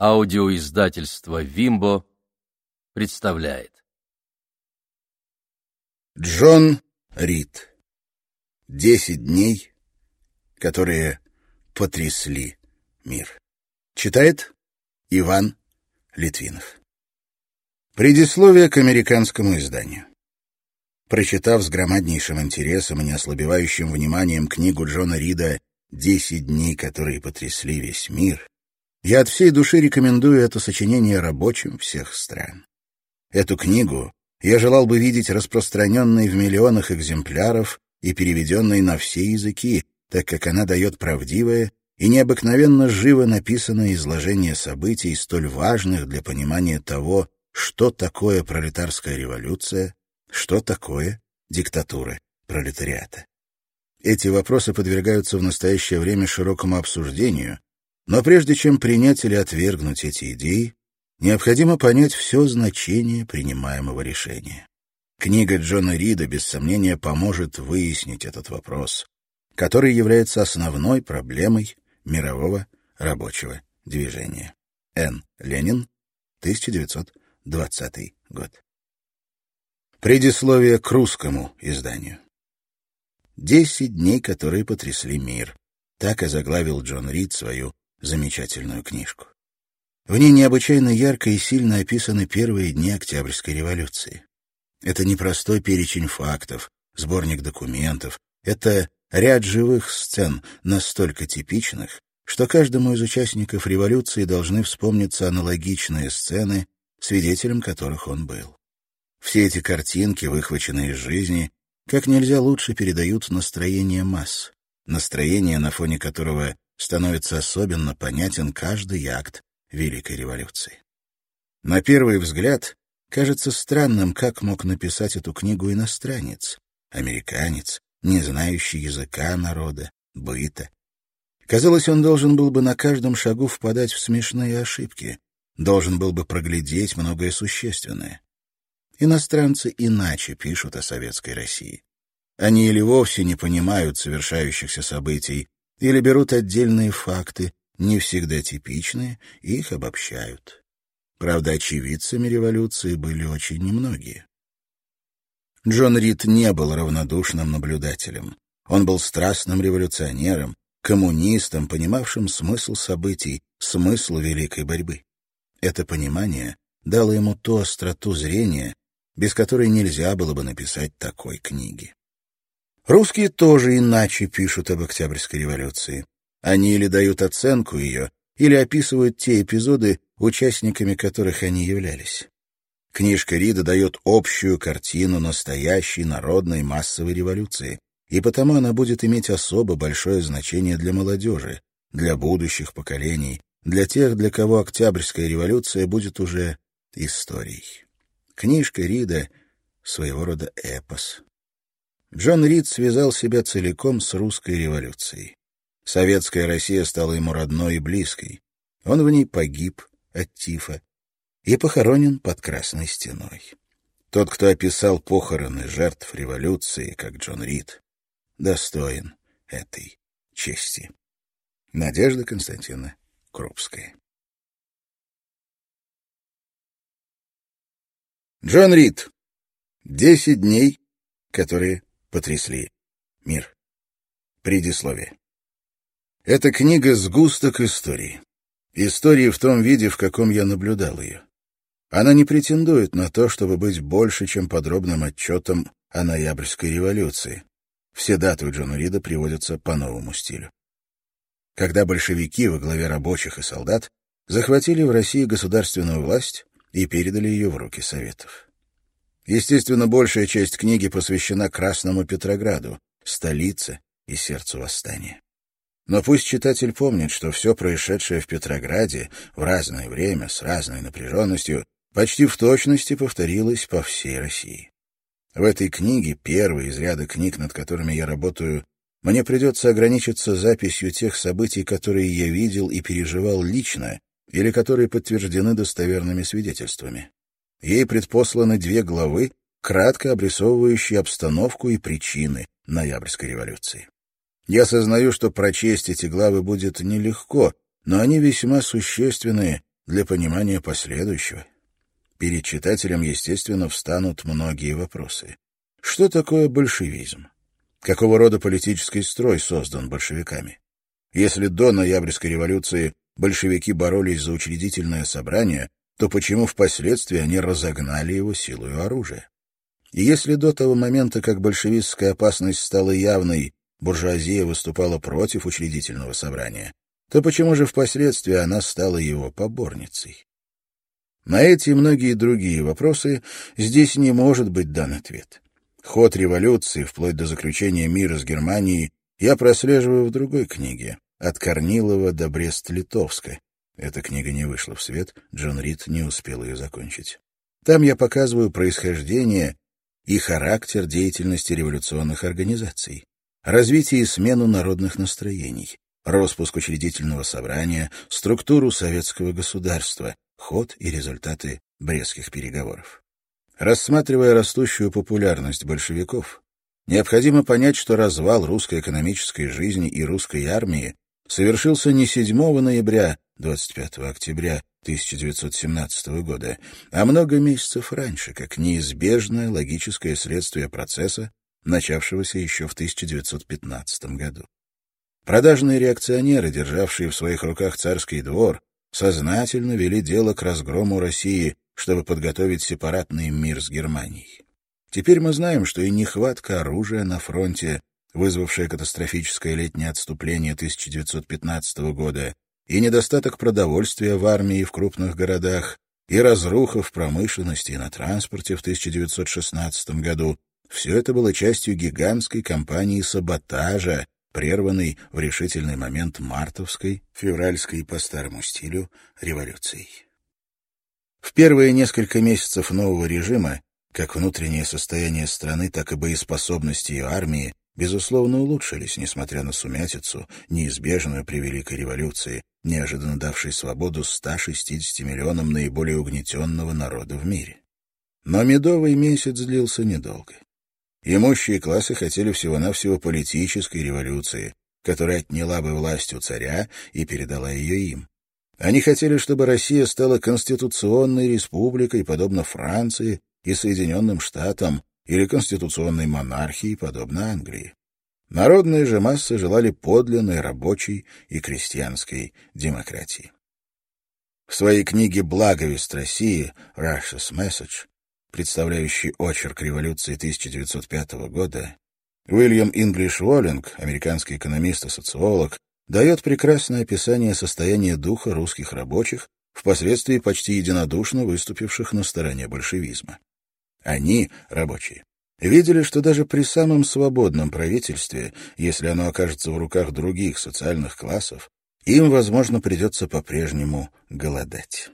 Аудиоиздательство «Вимбо» представляет. Джон Рид. Десять дней, которые потрясли мир. Читает Иван Литвинов. Предисловие к американскому изданию. Прочитав с громаднейшим интересом и неослабевающим вниманием книгу Джона Рида «Десять дней, которые потрясли весь мир», я от всей души рекомендую это сочинение рабочим всех стран. Эту книгу я желал бы видеть распространенной в миллионах экземпляров и переведенной на все языки, так как она дает правдивое и необыкновенно живо написанное изложение событий, столь важных для понимания того, что такое пролетарская революция, что такое диктатура пролетариата. Эти вопросы подвергаются в настоящее время широкому обсуждению, но прежде чем принять или отвергнуть эти идеи, необходимо понять все значение принимаемого решения. Книга Джона Рида, без сомнения, поможет выяснить этот вопрос, который является основной проблемой мирового рабочего движения. Н. Ленин, 1920 год. Предисловие к русскому изданию. «Десять дней, которые потрясли мир». Так озаглавил Джон Рид свою замечательную книжку. В ней необычайно ярко и сильно описаны первые дни Октябрьской революции. Это не простой перечень фактов, сборник документов, это ряд живых сцен, настолько типичных, что каждому из участников революции должны вспомниться аналогичные сцены, свидетелем которых он был. Все эти картинки, выхваченные из жизни, как нельзя лучше передают настроение масс, настроение, на фоне которого становится особенно понятен каждый акт Великой революции. На первый взгляд кажется странным, как мог написать эту книгу иностранец, американец, не знающий языка народа, быта. Казалось, он должен был бы на каждом шагу впадать в смешные ошибки, должен был бы проглядеть многое существенное. Иностранцы иначе пишут о советской России. Они или вовсе не понимают совершающихся событий, или берут отдельные факты, не всегда типичные, и их обобщают. Правда, очевидцами революции были очень немногие. Джон Рид не был равнодушным наблюдателем. Он был страстным революционером, коммунистом, понимавшим смысл событий, смысл великой борьбы. Это понимание дало ему ту остроту зрения, без которой нельзя было бы написать такой книги. Русские тоже иначе пишут об Октябрьской революции. Они или дают оценку ее, или описывают те эпизоды, участниками которых они являлись. Книжка Рида дает общую картину настоящей народной массовой революции, и потому она будет иметь особо большое значение для молодежи, для будущих поколений, для тех, для кого Октябрьская революция будет уже историей. Книжка Рида — своего рода эпос. Джон Рид связал себя целиком с русской революцией. Советская Россия стала ему родной и близкой. Он в ней погиб от тифа и похоронен под Красной стеной. Тот, кто описал похороны жертв революции, как Джон Рид, достоин этой чести. Надежда Константиновна Крупская Джон Рид. Десять дней, которые потрясли мир. Предисловие. Эта книга — сгусток истории. Истории в том виде, в каком я наблюдал ее. Она не претендует на то, чтобы быть больше, чем подробным отчетом о ноябрьской революции. Все даты Джона Рида приводятся по новому стилю. Когда большевики во главе рабочих и солдат захватили в России государственную власть и передали ее в руки Советов. Естественно, большая часть книги посвящена Красному Петрограду, столице и сердцу восстания. Но пусть читатель помнит, что все происшедшее в Петрограде в разное время, с разной напряженностью, почти в точности повторилось по всей России. В этой книге, первой из ряда книг, над которыми я работаю, мне придется ограничиться записью тех событий, которые я видел и переживал лично, или которые подтверждены достоверными свидетельствами. Ей предпосланы две главы, кратко обрисовывающие обстановку и причины ноябрьской революции. Я осознаю, что прочесть эти главы будет нелегко, но они весьма существенные для понимания последующего. Перед читателем, естественно, встанут многие вопросы. Что такое большевизм? Какого рода политический строй создан большевиками? Если до ноябрьской революции большевики боролись за учредительное собрание, то почему впоследствии они разогнали его силой оружия? И если до того момента, как большевистская опасность стала явной, буржуазия выступала против учредительного собрания, то почему же впоследствии она стала его поборницей? На эти и многие другие вопросы здесь не может быть дан ответ. Ход революции, вплоть до заключения мира с Германией, я прослеживаю в другой книге «От Корнилова до Брест-Литовска». Эта книга не вышла в свет, Джон Рид не успел ее закончить. Там я показываю происхождение и характер деятельности революционных организаций, развитие и смену народных настроений, распуск учредительного собрания, структуру советского государства, ход и результаты Брестских переговоров. Рассматривая растущую популярность большевиков, необходимо понять, что развал русской экономической жизни и русской армии совершился не 7 ноября, 25 октября 1917 года, а много месяцев раньше, как неизбежное логическое следствие процесса, начавшегося еще в 1915 году. Продажные реакционеры, державшие в своих руках царский двор, сознательно вели дело к разгрому России чтобы подготовить сепаратный мир с Германией. Теперь мы знаем, что и нехватка оружия на фронте, вызвавшая катастрофическое летнее отступление 1915 года, и недостаток продовольствия в армии и в крупных городах, и разруха в промышленности и на транспорте в 1916 году — все это было частью гигантской кампании саботажа, прерванной в решительный момент мартовской, февральской по старому стилю революцией. В первые несколько месяцев нового режима как внутреннее состояние страны, так и боеспособность ее армии безусловно улучшились, несмотря на сумятицу, неизбежную при Великой революции, неожиданно давшей свободу 160 миллионам наиболее угнетенного народа в мире. Но медовый месяц длился недолго. Имущие классы хотели всего-навсего политической революции, которая отняла бы власть у царя и передала ее им. Они хотели, чтобы Россия стала конституционной республикой, подобно Франции и Соединенным Штатам, или конституционной монархией, подобно Англии. Народные же массы желали подлинной рабочей и крестьянской демократии. В своей книге «Благовест России» «Russia's Message», представляющей очерк революции 1905 года, Уильям Инглиш Уоллинг, американский экономист и социолог, дает прекрасное описание состояния духа русских рабочих, впоследствии почти единодушно выступивших на стороне большевизма. Они, рабочие, видели, что даже при самом свободном правительстве, если оно окажется в руках других социальных классов, им, возможно, придется по-прежнему голодать.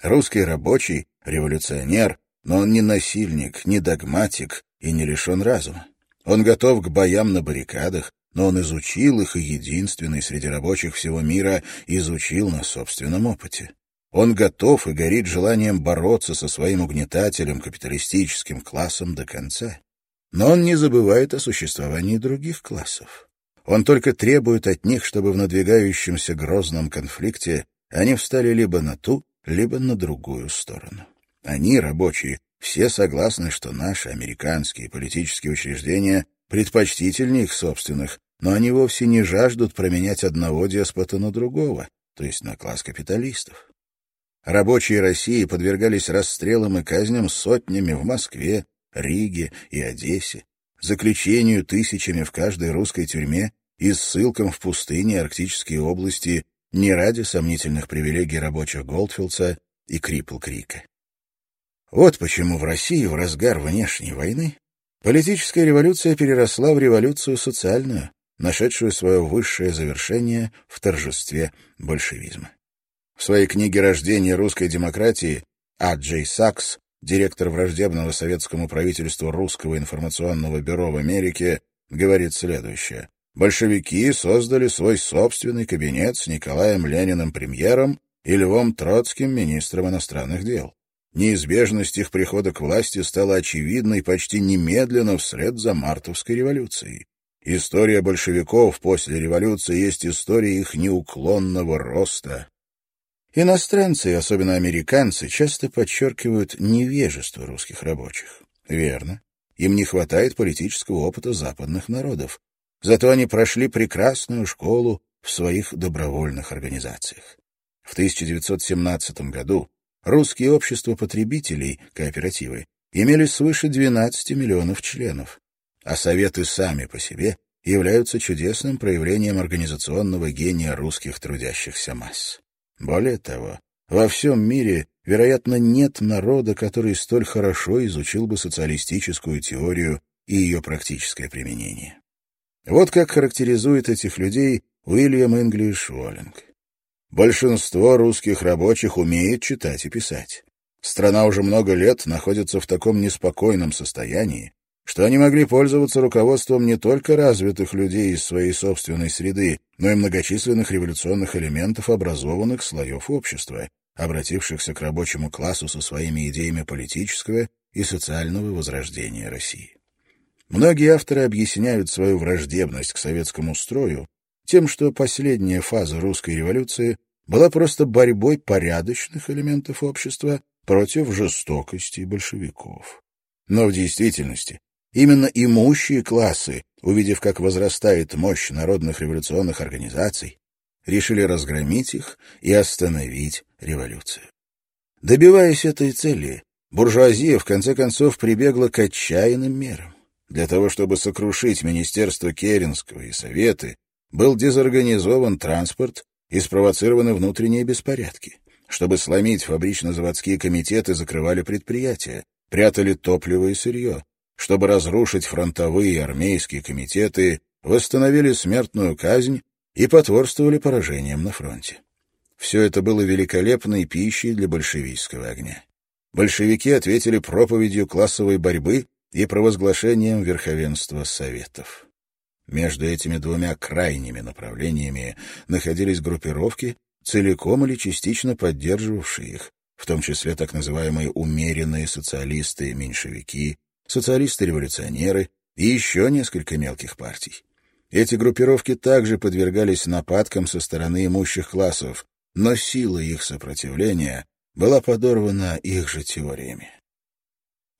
Русский рабочий — революционер, но он не насильник, не догматик и не лишен разума. Он готов к боям на баррикадах, но он изучил их и единственный среди рабочих всего мира изучил на собственном опыте. Он готов и горит желанием бороться со своим угнетателем, капиталистическим классом до конца. Но он не забывает о существовании других классов. Он только требует от них, чтобы в надвигающемся грозном конфликте они встали либо на ту, либо на другую сторону. Они, рабочие, все согласны, что наши американские политические учреждения предпочтительнее их собственных, но они вовсе не жаждут променять одного деспота на другого, то есть на класс капиталистов. Рабочие России подвергались расстрелам и казням сотнями в Москве, Риге и Одессе, заключению тысячами в каждой русской тюрьме и ссылкам в пустыне и арктические области не ради сомнительных привилегий рабочих Голдфилдса и Крипл-Крика. Вот почему в России в разгар внешней войны Политическая революция переросла в революцию социальную, нашедшую свое высшее завершение в торжестве большевизма. В своей книге «Рождение русской демократии» А. Джей Сакс, директор враждебного советскому правительству Русского информационного бюро в Америке, говорит следующее. Большевики создали свой собственный кабинет с Николаем Лениным премьером и Львом Троцким министром иностранных дел. Неизбежность их прихода к власти стала очевидной почти немедленно вслед за мартовской революцией. История большевиков после революции есть история их неуклонного роста. Иностранцы, особенно американцы, часто подчеркивают невежество русских рабочих. Верно. Им не хватает политического опыта западных народов. Зато они прошли прекрасную школу в своих добровольных организациях. В 1917 году русские общества потребителей, кооперативы, имели свыше 12 миллионов членов, а советы сами по себе являются чудесным проявлением организационного гения русских трудящихся масс. Более того, во всем мире, вероятно, нет народа, который столь хорошо изучил бы социалистическую теорию и ее практическое применение. Вот как характеризует этих людей Уильям Инглиш Уоллинг. Большинство русских рабочих умеет читать и писать. Страна уже много лет находится в таком неспокойном состоянии, что они могли пользоваться руководством не только развитых людей из своей собственной среды, но и многочисленных революционных элементов образованных слоев общества, обратившихся к рабочему классу со своими идеями политического и социального возрождения России. Многие авторы объясняют свою враждебность к советскому строю тем, что последняя фаза русской революции была просто борьбой порядочных элементов общества против жестокости большевиков. Но в действительности именно имущие классы, увидев, как возрастает мощь народных революционных организаций, решили разгромить их и остановить революцию. Добиваясь этой цели, буржуазия в конце концов прибегла к отчаянным мерам. Для того, чтобы сокрушить Министерство Керенского и Советы, был дезорганизован транспорт и спровоцированы внутренние беспорядки. Чтобы сломить фабрично-заводские комитеты, закрывали предприятия, прятали топливо и сырье. Чтобы разрушить фронтовые и армейские комитеты, восстановили смертную казнь и потворствовали поражениям на фронте. Все это было великолепной пищей для большевистского огня. Большевики ответили проповедью классовой борьбы и провозглашением верховенства Советов. Между этими двумя крайними направлениями находились группировки, целиком или частично поддерживавшие их, в том числе так называемые умеренные социалисты-меньшевики, социалисты-революционеры и еще несколько мелких партий. Эти группировки также подвергались нападкам со стороны имущих классов, но сила их сопротивления была подорвана их же теориями.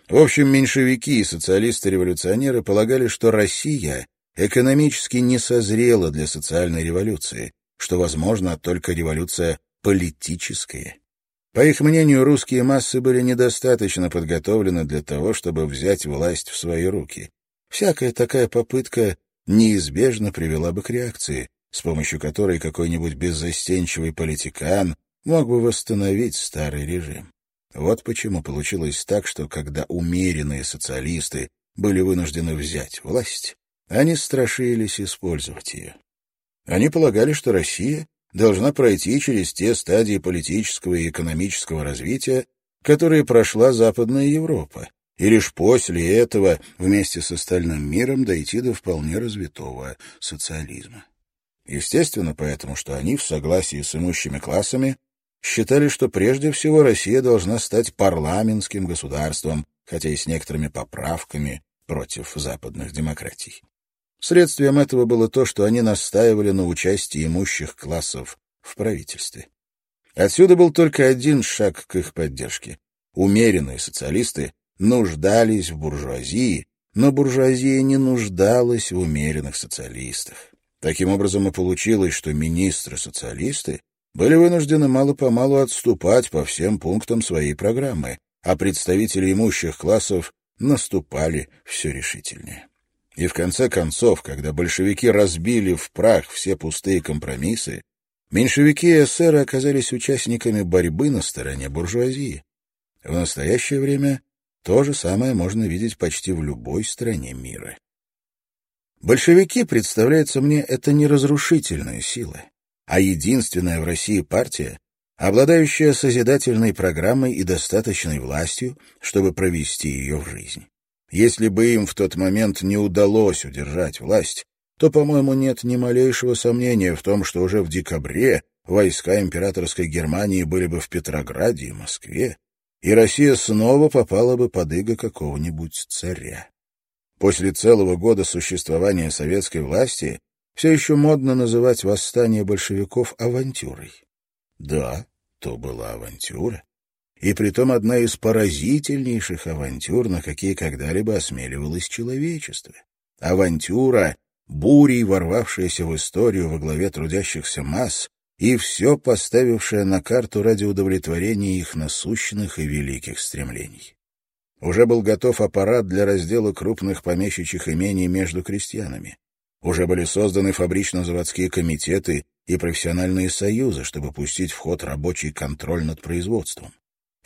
В общем, меньшевики и социалисты-революционеры полагали, что Россия экономически не созрела для социальной революции, что, возможно, только революция политическая. По их мнению, русские массы были недостаточно подготовлены для того, чтобы взять власть в свои руки. Всякая такая попытка неизбежно привела бы к реакции, с помощью которой какой-нибудь беззастенчивый политикан мог бы восстановить старый режим. Вот почему получилось так, что когда умеренные социалисты были вынуждены взять власть, они страшились использовать ее. Они полагали, что Россия должна пройти через те стадии политического и экономического развития, которые прошла Западная Европа, и лишь после этого вместе с остальным миром дойти до вполне развитого социализма. Естественно, поэтому, что они в согласии с имущими классами считали, что прежде всего Россия должна стать парламентским государством, хотя и с некоторыми поправками против западных демократий. Следствием этого было то, что они настаивали на участии имущих классов в правительстве. Отсюда был только один шаг к их поддержке. Умеренные социалисты нуждались в буржуазии, но буржуазия не нуждалась в умеренных социалистах. Таким образом и получилось, что министры-социалисты были вынуждены мало-помалу отступать по всем пунктам своей программы, а представители имущих классов наступали все решительнее. И в конце концов, когда большевики разбили в прах все пустые компромиссы, меньшевики и эсеры оказались участниками борьбы на стороне буржуазии. В настоящее время то же самое можно видеть почти в любой стране мира. Большевики, представляется мне, это не разрушительная сила, а единственная в России партия, обладающая созидательной программой и достаточной властью, чтобы провести ее в жизнь. Если бы им в тот момент не удалось удержать власть, то, по-моему, нет ни малейшего сомнения в том, что уже в декабре войска императорской Германии были бы в Петрограде и Москве, и Россия снова попала бы под иго какого-нибудь царя. После целого года существования советской власти все еще модно называть восстание большевиков авантюрой. Да, то была авантюра. И притом одна из поразительнейших авантюр, на какие когда-либо осмеливалось человечество. Авантюра, бурей ворвавшаяся в историю во главе трудящихся масс, и все поставившая на карту ради удовлетворения их насущных и великих стремлений. Уже был готов аппарат для раздела крупных помещичьих имений между крестьянами. Уже были созданы фабрично-заводские комитеты и профессиональные союзы, чтобы пустить в ход рабочий контроль над производством.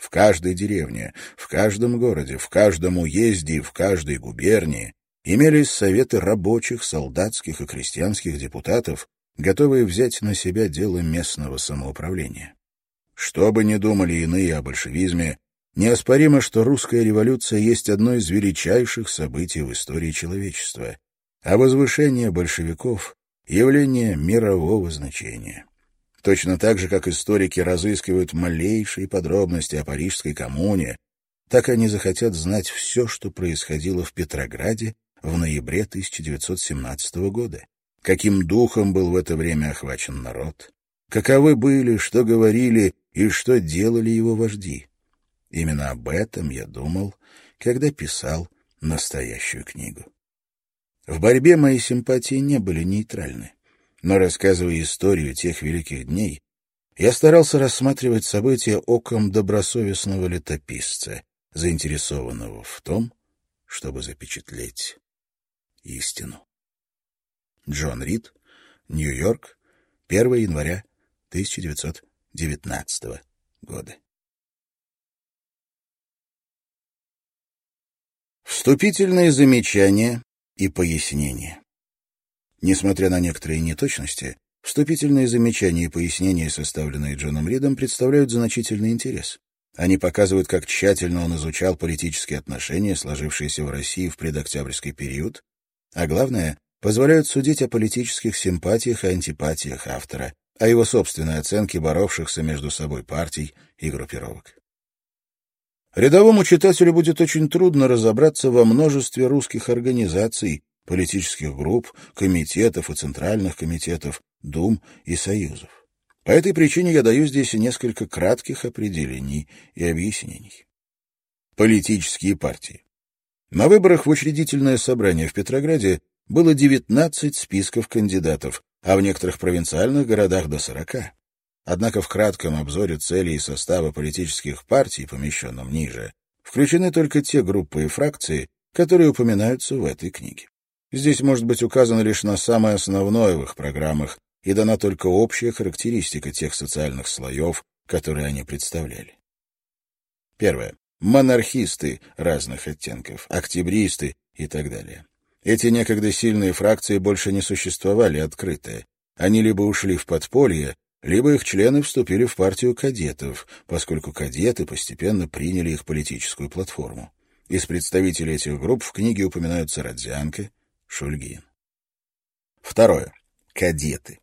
В каждой деревне, в каждом городе, в каждом уезде, в каждой губернии имелись советы рабочих, солдатских и крестьянских депутатов, готовые взять на себя дело местного самоуправления. Что бы ни думали иные о большевизме, неоспоримо, что русская революция есть одно из величайших событий в истории человечества, а возвышение большевиков — явление мирового значения. Точно так же, как историки разыскивают малейшие подробности о Парижской коммуне, так они захотят знать все, что происходило в Петрограде в ноябре 1917 года каким духом был в это время охвачен народ, каковы были, что говорили и что делали его вожди. Именно об этом я думал, когда писал настоящую книгу. В борьбе мои симпатии не были нейтральны, но, рассказывая историю тех великих дней, я старался рассматривать события оком добросовестного летописца, заинтересованного в том, чтобы запечатлеть истину. Джон Рид, Нью-Йорк, 1 января 1919 года. Вступительные замечания и пояснения. Несмотря на некоторые неточности, вступительные замечания и пояснения, составленные Джоном Ридом, представляют значительный интерес. Они показывают, как тщательно он изучал политические отношения, сложившиеся в России в предоктябрьский период, а главное, позволяют судить о политических симпатиях и антипатиях автора, о его собственной оценке боровшихся между собой партий и группировок. Рядовому читателю будет очень трудно разобраться во множестве русских организаций, политических групп, комитетов и центральных комитетов, дум и союзов. По этой причине я даю здесь несколько кратких определений и объяснений. Политические партии. На выборах в учредительное собрание в Петрограде было 19 списков кандидатов, а в некоторых провинциальных городах до 40. Однако в кратком обзоре целей и состава политических партий, помещенном ниже, включены только те группы и фракции, которые упоминаются в этой книге. Здесь может быть указано лишь на самое основное в их программах и дана только общая характеристика тех социальных слоев, которые они представляли. Первое. Монархисты разных оттенков, октябристы и так далее. Эти некогда сильные фракции больше не существовали открыто. Они либо ушли в подполье, либо их члены вступили в партию кадетов, поскольку кадеты постепенно приняли их политическую платформу. Из представителей этих групп в книге упоминаются Родзянко, Шульгин. Второе. Кадеты.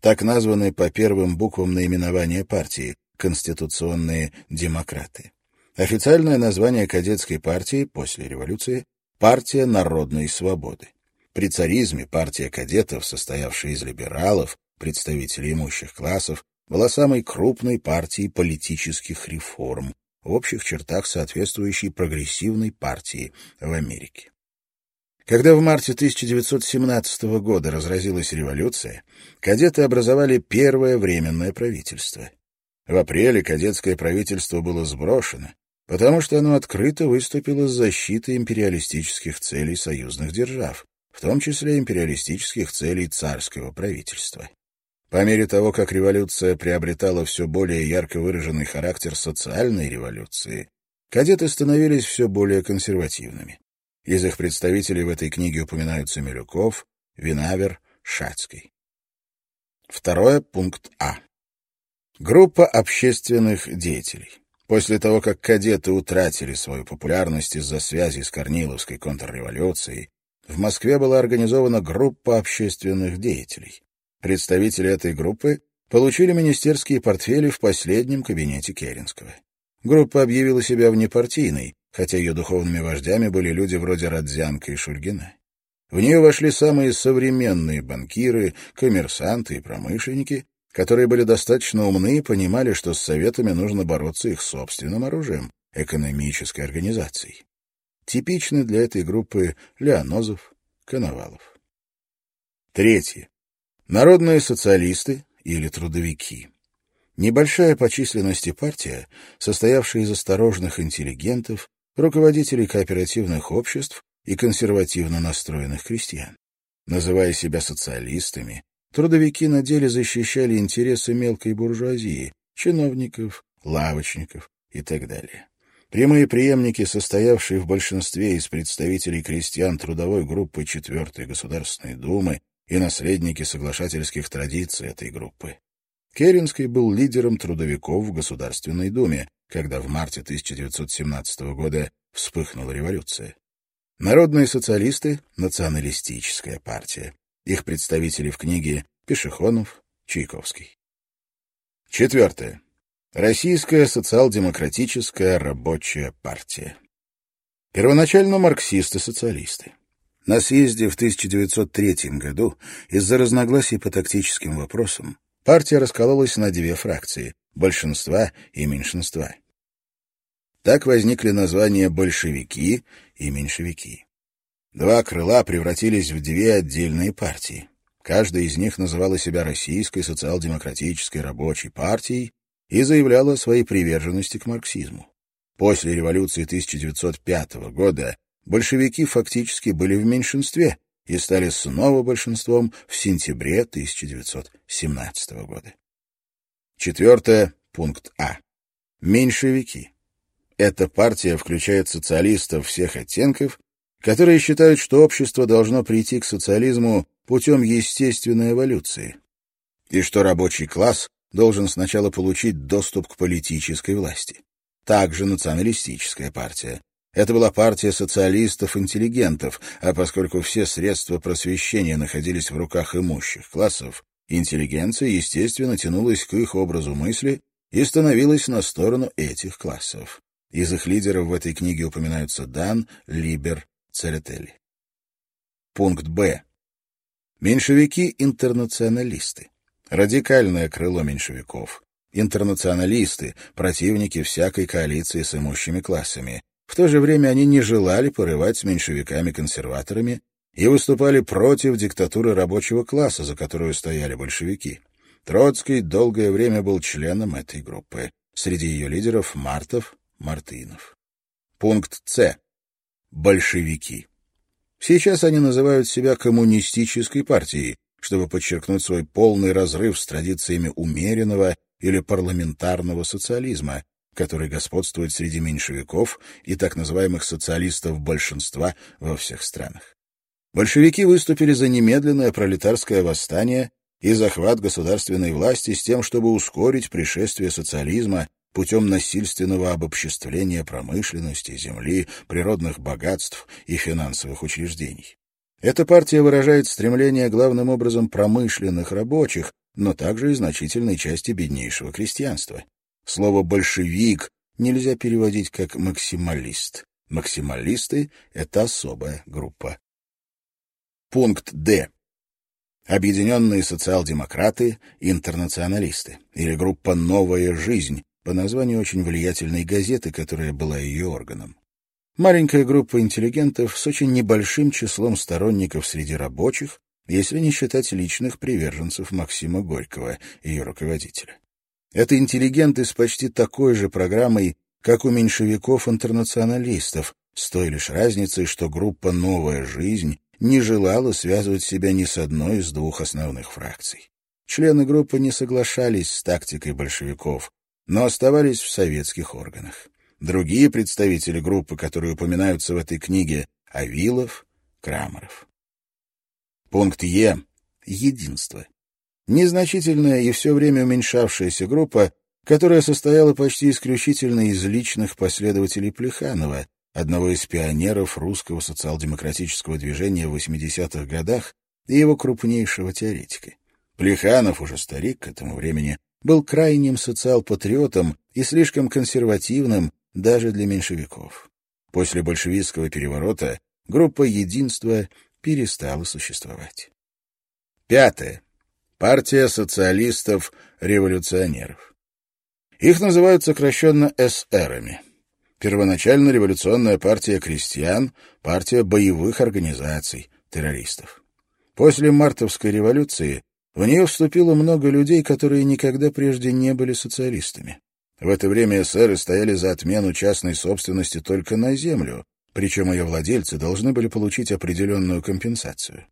Так названы по первым буквам наименования партии — конституционные демократы. Официальное название кадетской партии после революции партия народной свободы. При царизме партия кадетов, состоявшая из либералов, представителей имущих классов, была самой крупной партией политических реформ, в общих чертах соответствующей прогрессивной партии в Америке. Когда в марте 1917 года разразилась революция, кадеты образовали первое временное правительство. В апреле кадетское правительство было сброшено, потому что оно открыто выступило с защитой империалистических целей союзных держав, в том числе империалистических целей царского правительства. По мере того, как революция приобретала все более ярко выраженный характер социальной революции, кадеты становились все более консервативными. Из их представителей в этой книге упоминаются Милюков, Винавер, Шацкий. Второе, пункт А. Группа общественных деятелей. После того, как кадеты утратили свою популярность из-за связи с Корниловской контрреволюцией, в Москве была организована группа общественных деятелей. Представители этой группы получили министерские портфели в последнем кабинете Керенского. Группа объявила себя внепартийной, хотя ее духовными вождями были люди вроде Родзянко и Шульгина. В нее вошли самые современные банкиры, коммерсанты и промышленники, которые были достаточно умны и понимали, что с Советами нужно бороться их собственным оружием — экономической организацией. Типичны для этой группы Леонозов, Коновалов. Третье. Народные социалисты или трудовики. Небольшая по численности партия, состоявшая из осторожных интеллигентов, руководителей кооперативных обществ и консервативно настроенных крестьян. Называя себя социалистами, трудовики на деле защищали интересы мелкой буржуазии, чиновников, лавочников и так далее. Прямые преемники, состоявшие в большинстве из представителей крестьян трудовой группы Четвертой Государственной Думы и наследники соглашательских традиций этой группы. Керенский был лидером трудовиков в Государственной Думе, когда в марте 1917 года вспыхнула революция. Народные социалисты — националистическая партия. Их представители в книге Пешехонов, Чайковский. Четвертое. Российская социал-демократическая рабочая партия. Первоначально марксисты-социалисты. На съезде в 1903 году из-за разногласий по тактическим вопросам партия раскололась на две фракции — большинства и меньшинства. Так возникли названия «большевики» и «меньшевики». Два крыла превратились в две отдельные партии. Каждая из них называла себя Российской социал-демократической рабочей партией и заявляла о своей приверженности к марксизму. После революции 1905 года большевики фактически были в меньшинстве и стали снова большинством в сентябре 1917 года. Четвертое, пункт А. Меньшевики. Эта партия включает социалистов всех оттенков, которые считают, что общество должно прийти к социализму путем естественной эволюции, и что рабочий класс должен сначала получить доступ к политической власти. Также националистическая партия. Это была партия социалистов-интеллигентов, а поскольку все средства просвещения находились в руках имущих классов, интеллигенция, естественно, тянулась к их образу мысли и становилась на сторону этих классов. Из их лидеров в этой книге упоминаются Дан, Либер, Церетели. Пункт Б. Меньшевики-интернационалисты. Радикальное крыло меньшевиков. Интернационалисты, противники всякой коалиции с имущими классами. В то же время они не желали порывать с меньшевиками-консерваторами и выступали против диктатуры рабочего класса, за которую стояли большевики. Троцкий долгое время был членом этой группы. Среди ее лидеров Мартов, Мартынов. Пункт С. Большевики. Сейчас они называют себя коммунистической партией, чтобы подчеркнуть свой полный разрыв с традициями умеренного или парламентарного социализма, который господствует среди меньшевиков и так называемых социалистов большинства во всех странах. Большевики выступили за немедленное пролетарское восстание и захват государственной власти с тем, чтобы ускорить пришествие социализма путем насильственного обобществления промышленности, земли, природных богатств и финансовых учреждений. Эта партия выражает стремление главным образом промышленных рабочих, но также и значительной части беднейшего крестьянства. Слово «большевик» нельзя переводить как «максималист». Максималисты — это особая группа. Пункт Д. Объединенные социал-демократы, интернационалисты, или группа «Новая жизнь», по названию очень влиятельной газеты, которая была ее органом. Маленькая группа интеллигентов с очень небольшим числом сторонников среди рабочих, если не считать личных приверженцев Максима Горького, ее руководителя. Это интеллигенты с почти такой же программой, как у меньшевиков-интернационалистов, с той лишь разницей, что группа «Новая жизнь» не желала связывать себя ни с одной из двух основных фракций. Члены группы не соглашались с тактикой большевиков, но оставались в советских органах. Другие представители группы, которые упоминаются в этой книге, Авилов, Крамаров. Пункт Е. Единство. Незначительная и все время уменьшавшаяся группа, которая состояла почти исключительно из личных последователей Плеханова, одного из пионеров русского социал-демократического движения в 80-х годах и его крупнейшего теоретика. Плеханов, уже старик к этому времени, был крайним социал-патриотом и слишком консервативным даже для меньшевиков. После большевистского переворота группа «Единство» перестала существовать. Пятое. Партия социалистов-революционеров. Их называют сокращенно СРами. Первоначально революционная партия крестьян, партия боевых организаций, террористов. После мартовской революции в нее вступило много людей, которые никогда прежде не были социалистами. В это время эсеры стояли за отмену частной собственности только на землю, причем ее владельцы должны были получить определенную компенсацию.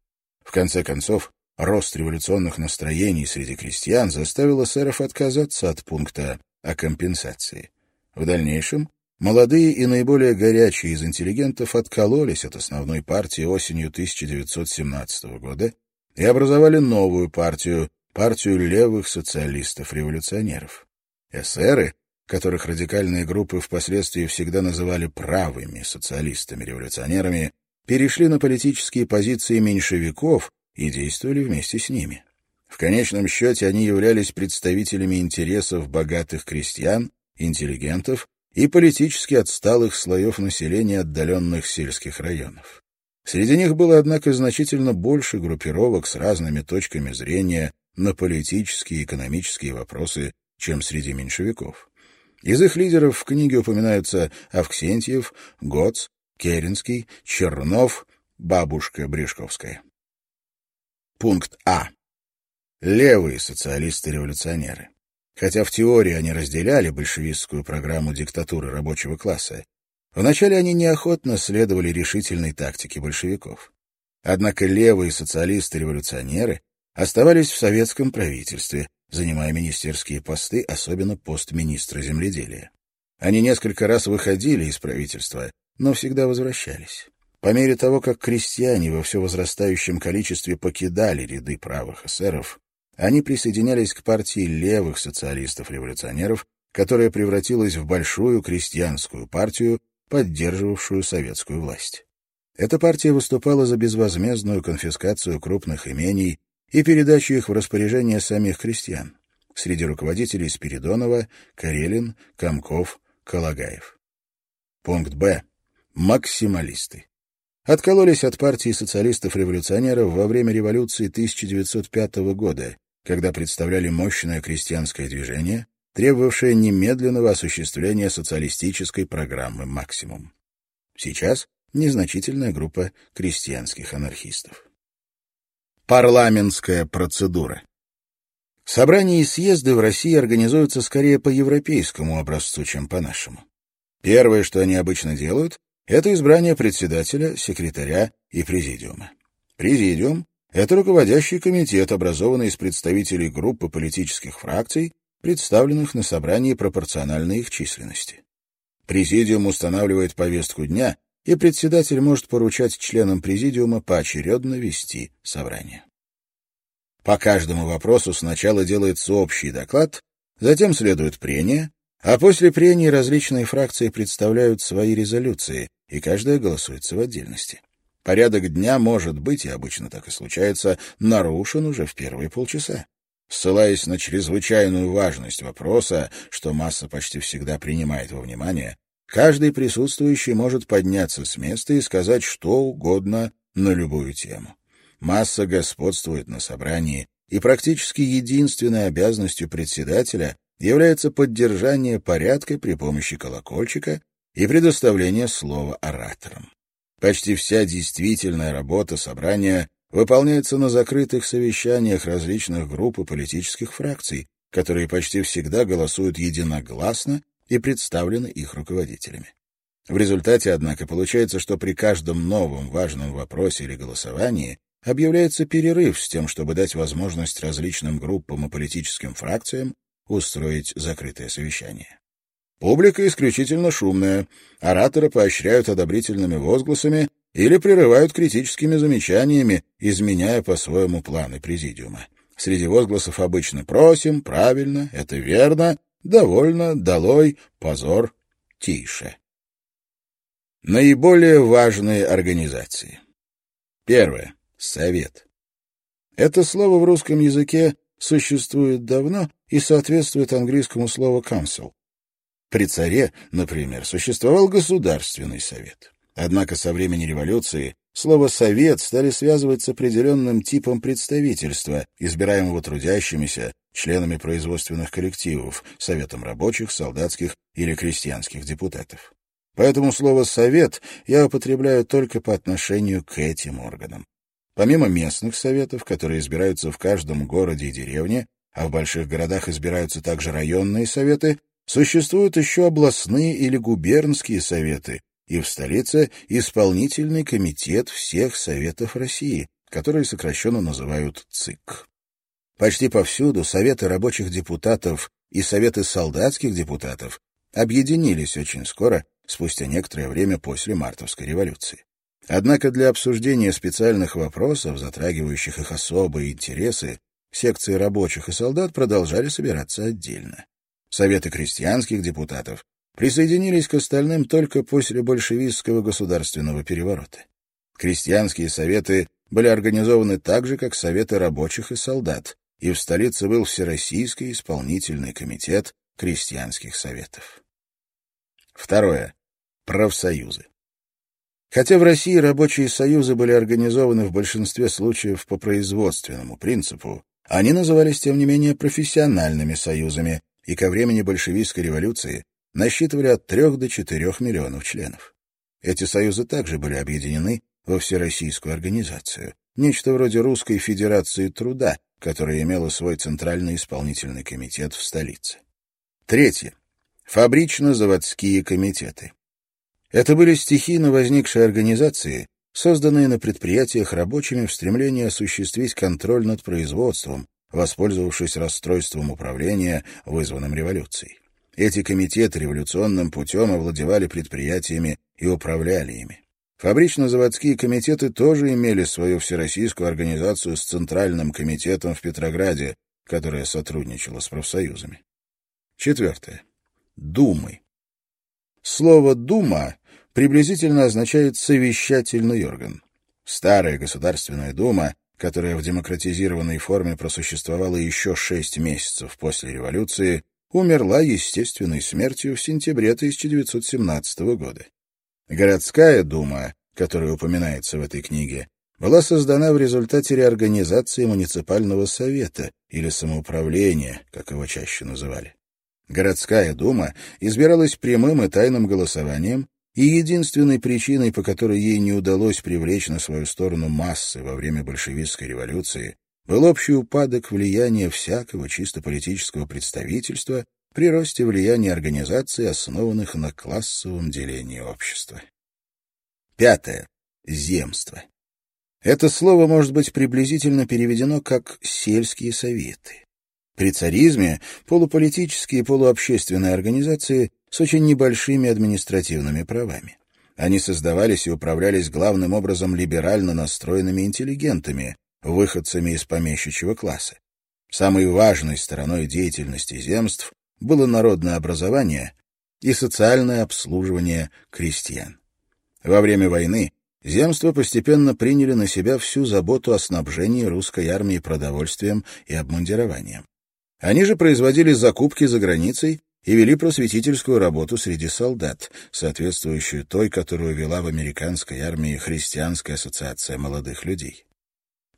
В конце концов, рост революционных настроений среди крестьян заставил эсеров отказаться от пункта о компенсации. В дальнейшем молодые и наиболее горячие из интеллигентов откололись от основной партии осенью 1917 года и образовали новую партию, партию левых социалистов-революционеров. Эсеры, которых радикальные группы впоследствии всегда называли правыми социалистами-революционерами, перешли на политические позиции меньшевиков и действовали вместе с ними. В конечном счете они являлись представителями интересов богатых крестьян, интеллигентов и политически отсталых слоев населения отдаленных сельских районов. Среди них было, однако, значительно больше группировок с разными точками зрения на политические и экономические вопросы, чем среди меньшевиков. Из их лидеров в книге упоминаются Авксентьев, Гоц, Керенский, Чернов, бабушка Брешковская. Пункт А. Левые социалисты-революционеры. Хотя в теории они разделяли большевистскую программу диктатуры рабочего класса, вначале они неохотно следовали решительной тактике большевиков. Однако левые социалисты-революционеры оставались в советском правительстве, занимая министерские посты, особенно пост министра земледелия. Они несколько раз выходили из правительства, но всегда возвращались. По мере того, как крестьяне во все возрастающем количестве покидали ряды правых эсеров, они присоединялись к партии левых социалистов-революционеров, которая превратилась в большую крестьянскую партию, поддерживавшую советскую власть. Эта партия выступала за безвозмездную конфискацию крупных имений и передачу их в распоряжение самих крестьян. Среди руководителей Спиридонова, Карелин, Комков, Калагаев. Пункт Б. Максималисты откололись от партии социалистов-революционеров во время революции 1905 года, когда представляли мощное крестьянское движение, требовавшее немедленного осуществления социалистической программы «Максимум». Сейчас незначительная группа крестьянских анархистов. Парламентская процедура Собрания и съезды в России организуются скорее по европейскому образцу, чем по нашему. Первое, что они обычно делают, это избрание председателя, секретаря и президиума. Президиум — это руководящий комитет, образованный из представителей группы политических фракций, представленных на собрании пропорционально их численности. Президиум устанавливает повестку дня, и председатель может поручать членам президиума поочередно вести собрание. По каждому вопросу сначала делается общий доклад, затем следует прения, а после прений различные фракции представляют свои резолюции, и каждая голосуется в отдельности. Порядок дня может быть, и обычно так и случается, нарушен уже в первые полчаса. Ссылаясь на чрезвычайную важность вопроса, что масса почти всегда принимает во внимание, каждый присутствующий может подняться с места и сказать что угодно на любую тему. Масса господствует на собрании, и практически единственной обязанностью председателя является поддержание порядка при помощи колокольчика и предоставление слова ораторам. Почти вся действительная работа собрания выполняется на закрытых совещаниях различных групп и политических фракций, которые почти всегда голосуют единогласно и представлены их руководителями. В результате, однако, получается, что при каждом новом важном вопросе или голосовании объявляется перерыв с тем, чтобы дать возможность различным группам и политическим фракциям устроить закрытое совещание. Публика исключительно шумная, ораторы поощряют одобрительными возгласами или прерывают критическими замечаниями, изменяя по-своему планы президиума. Среди возгласов обычно «просим», «правильно», «это верно», «довольно», «долой», «позор», «тише». Наиболее важные организации. Первое. Совет. Это слово в русском языке существует давно и соответствует английскому слову «council». При царе, например, существовал Государственный совет. Однако со времени революции Слово «совет» стали связывать с определенным типом представительства, избираемого трудящимися, членами производственных коллективов, советом рабочих, солдатских или крестьянских депутатов. Поэтому слово «совет» я употребляю только по отношению к этим органам. Помимо местных советов, которые избираются в каждом городе и деревне, а в больших городах избираются также районные советы, существуют еще областные или губернские советы, и в столице исполнительный комитет всех Советов России, которые сокращенно называют ЦИК. Почти повсюду Советы рабочих депутатов и Советы солдатских депутатов объединились очень скоро, спустя некоторое время после Мартовской революции. Однако для обсуждения специальных вопросов, затрагивающих их особые интересы, секции рабочих и солдат продолжали собираться отдельно. Советы крестьянских депутатов присоединились к остальным только после большевистского государственного переворота. Крестьянские советы были организованы так же, как советы рабочих и солдат, и в столице был Всероссийский исполнительный комитет крестьянских советов. Второе. Профсоюзы. Хотя в России рабочие союзы были организованы в большинстве случаев по производственному принципу, они назывались, тем не менее, профессиональными союзами и ко времени большевистской революции насчитывали от 3 до 4 миллионов членов. Эти союзы также были объединены во Всероссийскую организацию, нечто вроде Русской Федерации Труда, которая имела свой центральный исполнительный комитет в столице. Третье. Фабрично-заводские комитеты. Это были стихийно возникшие организации, созданные на предприятиях рабочими в стремлении осуществить контроль над производством, воспользовавшись расстройством управления, вызванным революцией. Эти комитеты революционным путем овладевали предприятиями и управляли ими. Фабрично-заводские комитеты тоже имели свою всероссийскую организацию с Центральным комитетом в Петрограде, которая сотрудничала с профсоюзами. Четвертое. Думы. Слово «дума» приблизительно означает «совещательный орган». Старая Государственная Дума, которая в демократизированной форме просуществовала еще шесть месяцев после революции, умерла естественной смертью в сентябре 1917 года. Городская дума, которая упоминается в этой книге, была создана в результате реорганизации муниципального совета или самоуправления, как его чаще называли. Городская дума избиралась прямым и тайным голосованием, и единственной причиной, по которой ей не удалось привлечь на свою сторону массы во время большевистской революции, был общий упадок влияния всякого чисто политического представительства при росте влияния организаций, основанных на классовом делении общества. Пятое. Земство. Это слово может быть приблизительно переведено как «сельские советы». При царизме полуполитические и полуобщественные организации с очень небольшими административными правами. Они создавались и управлялись главным образом либерально настроенными интеллигентами, выходцами из помещичьего класса. Самой важной стороной деятельности земств было народное образование и социальное обслуживание крестьян. Во время войны земства постепенно приняли на себя всю заботу о снабжении русской армии продовольствием и обмундированием. Они же производили закупки за границей и вели просветительскую работу среди солдат, соответствующую той, которую вела в американской армии Христианская ассоциация молодых людей.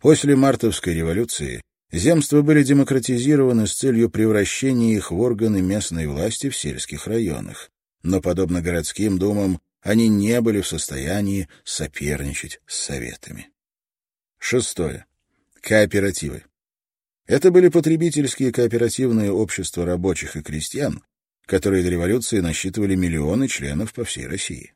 После мартовской революции земства были демократизированы с целью превращения их в органы местной власти в сельских районах. Но, подобно городским думам, они не были в состоянии соперничать с советами. Шестое. Кооперативы. Это были потребительские кооперативные общества рабочих и крестьян, которые до революции насчитывали миллионы членов по всей России.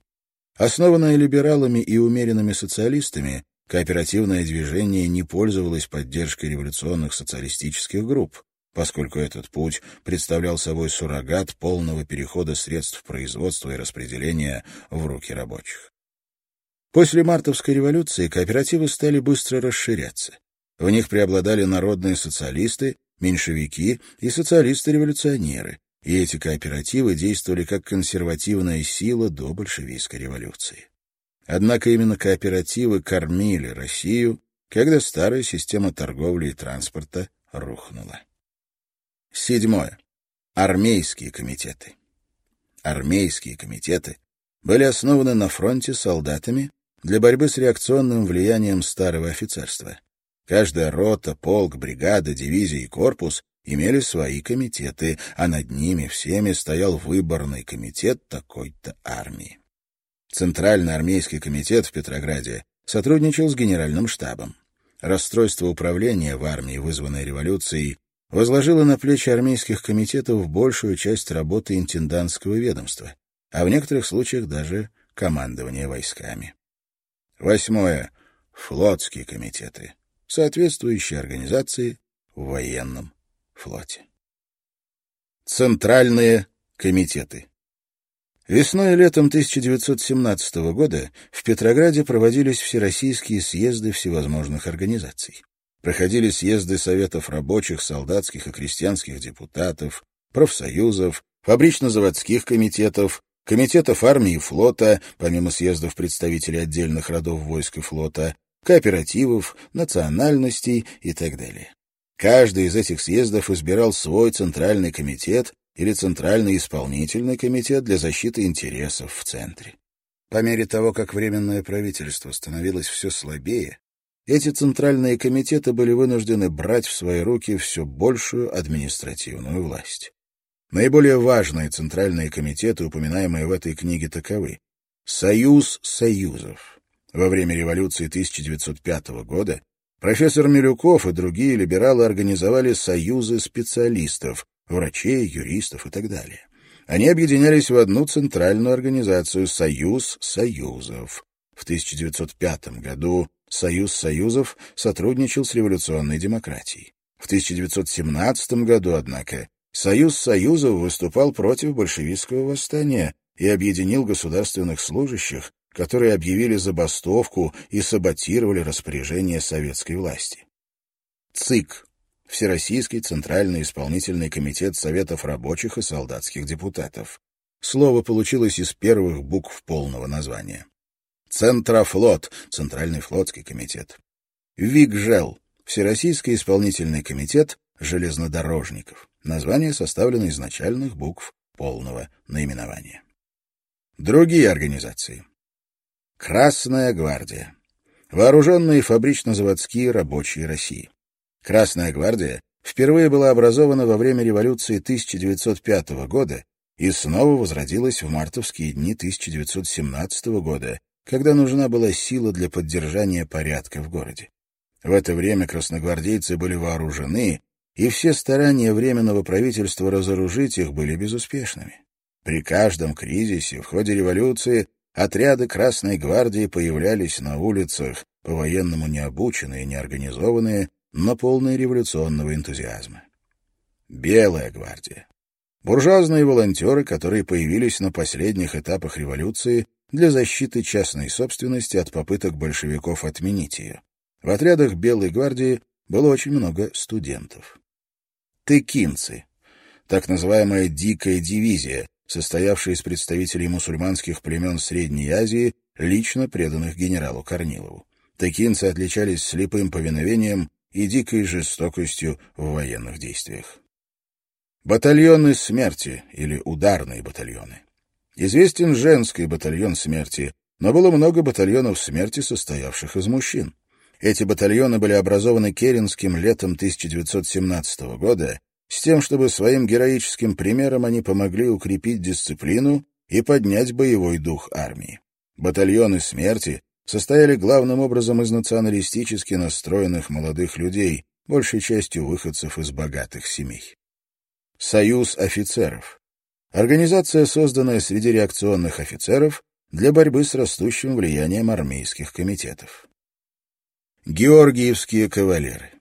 Основанное либералами и умеренными социалистами, Кооперативное движение не пользовалось поддержкой революционных социалистических групп, поскольку этот путь представлял собой суррогат полного перехода средств производства и распределения в руки рабочих. После мартовской революции кооперативы стали быстро расширяться. В них преобладали народные социалисты, меньшевики и социалисты-революционеры, и эти кооперативы действовали как консервативная сила до большевистской революции. Однако именно кооперативы кормили Россию, когда старая система торговли и транспорта рухнула. Седьмое. Армейские комитеты. Армейские комитеты были основаны на фронте солдатами для борьбы с реакционным влиянием старого офицерства. Каждая рота, полк, бригада, дивизия и корпус имели свои комитеты, а над ними всеми стоял выборный комитет такой-то армии. Центральный армейский комитет в Петрограде сотрудничал с генеральным штабом. Расстройство управления в армии, вызванное революцией, возложило на плечи армейских комитетов большую часть работы интендантского ведомства, а в некоторых случаях даже командования войсками. Восьмое. Флотские комитеты, соответствующие организации в военном флоте. Центральные комитеты. Весной и летом 1917 года в Петрограде проводились всероссийские съезды всевозможных организаций. Проходили съезды Советов рабочих, солдатских и крестьянских депутатов, профсоюзов, фабрично-заводских комитетов, комитетов армии и флота, помимо съездов представителей отдельных родов войск и флота, кооперативов, национальностей и так далее. Каждый из этих съездов избирал свой центральный комитет или Центральный исполнительный комитет для защиты интересов в Центре. По мере того, как Временное правительство становилось все слабее, эти центральные комитеты были вынуждены брать в свои руки все большую административную власть. Наиболее важные центральные комитеты, упоминаемые в этой книге, таковы. Союз Союзов. Во время революции 1905 года профессор Милюков и другие либералы организовали союзы специалистов, врачей, юристов и так далее. Они объединялись в одну центральную организацию «Союз Союзов». В 1905 году Союз Союзов сотрудничал с революционной демократией. В 1917 году, однако, Союз Союзов выступал против большевистского восстания и объединил государственных служащих, которые объявили забастовку и саботировали распоряжение советской власти. ЦИК Всероссийский Центральный исполнительный комитет Советов рабочих и солдатских депутатов. Слово получилось из первых букв полного названия. Центрофлот, Центральный флотский комитет. ВИГЖЕЛ, Всероссийский исполнительный комитет железнодорожников. Название составлено из начальных букв полного наименования. Другие организации. Красная гвардия. Вооруженные фабрично-заводские рабочие России. Красная гвардия впервые была образована во время революции 1905 года и снова возродилась в мартовские дни 1917 года, когда нужна была сила для поддержания порядка в городе. В это время красногвардейцы были вооружены, и все старания Временного правительства разоружить их были безуспешными. При каждом кризисе в ходе революции отряды Красной гвардии появлялись на улицах, по-военному необученные неорганизованные, но полные революционного энтузиазма. Белая гвардия. Буржуазные волонтеры, которые появились на последних этапах революции для защиты частной собственности от попыток большевиков отменить ее. В отрядах Белой гвардии было очень много студентов. Текинцы. Так называемая «дикая дивизия», состоявшая из представителей мусульманских племен Средней Азии, лично преданных генералу Корнилову. Текинцы отличались слепым повиновением и дикой жестокостью в военных действиях. Батальоны смерти или ударные батальоны. Известен женский батальон смерти, но было много батальонов смерти, состоявших из мужчин. Эти батальоны были образованы Керенским летом 1917 года с тем, чтобы своим героическим примером они помогли укрепить дисциплину и поднять боевой дух армии. Батальоны смерти состояли главным образом из националистически настроенных молодых людей, большей частью выходцев из богатых семей. Союз офицеров. Организация, созданная среди реакционных офицеров для борьбы с растущим влиянием армейских комитетов. Георгиевские кавалеры.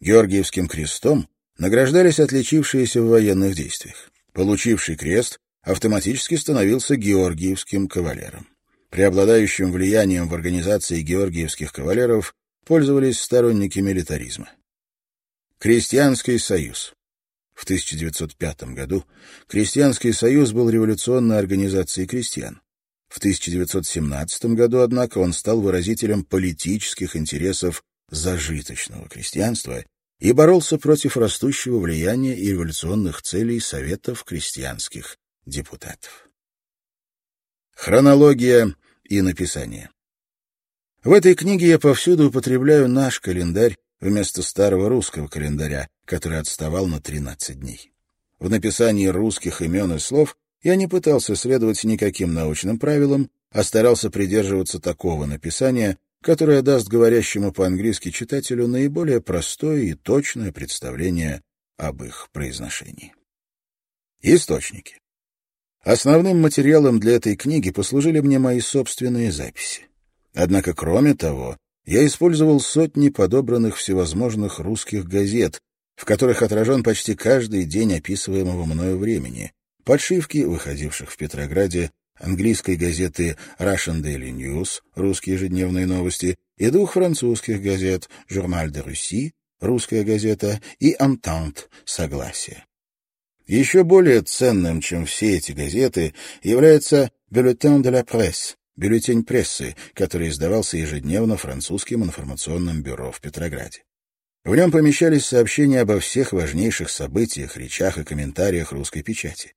Георгиевским крестом награждались отличившиеся в военных действиях. Получивший крест автоматически становился георгиевским кавалером. Преобладающим влиянием в организации георгиевских кавалеров пользовались сторонники милитаризма. Крестьянский союз. В 1905 году Крестьянский союз был революционной организацией крестьян. В 1917 году, однако, он стал выразителем политических интересов зажиточного крестьянства и боролся против растущего влияния и революционных целей советов крестьянских депутатов. Хронология и написание. В этой книге я повсюду употребляю наш календарь вместо старого русского календаря, который отставал на 13 дней. В написании русских имен и слов я не пытался следовать никаким научным правилам, а старался придерживаться такого написания, которое даст говорящему по-английски читателю наиболее простое и точное представление об их произношении. Источники. Основным материалом для этой книги послужили мне мои собственные записи. Однако, кроме того, я использовал сотни подобранных всевозможных русских газет, в которых отражен почти каждый день описываемого мною времени, подшивки, выходивших в Петрограде, английской газеты Russian Daily News, русские ежедневные новости, и двух французских газет Journal de Russie, русская газета, и Entente, согласие. Еще более ценным, чем все эти газеты, является «Bulletin de la Presse», бюллетень прессы, который издавался ежедневно французским информационным бюро в Петрограде. В нем помещались сообщения обо всех важнейших событиях, речах и комментариях русской печати.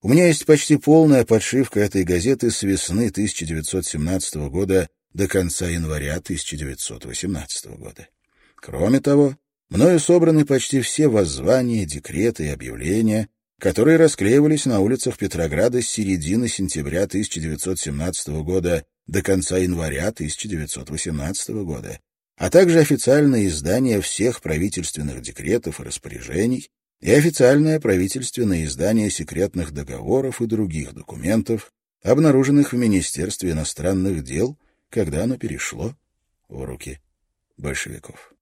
У меня есть почти полная подшивка этой газеты с весны 1917 года до конца января 1918 года. Кроме того, Мною собраны почти все воззвания, декреты и объявления, которые расклеивались на улицах Петрограда с середины сентября 1917 года до конца января 1918 года, а также официальные издания всех правительственных декретов и распоряжений и официальное правительственное издание секретных договоров и других документов, обнаруженных в Министерстве иностранных дел, когда оно перешло в руки большевиков.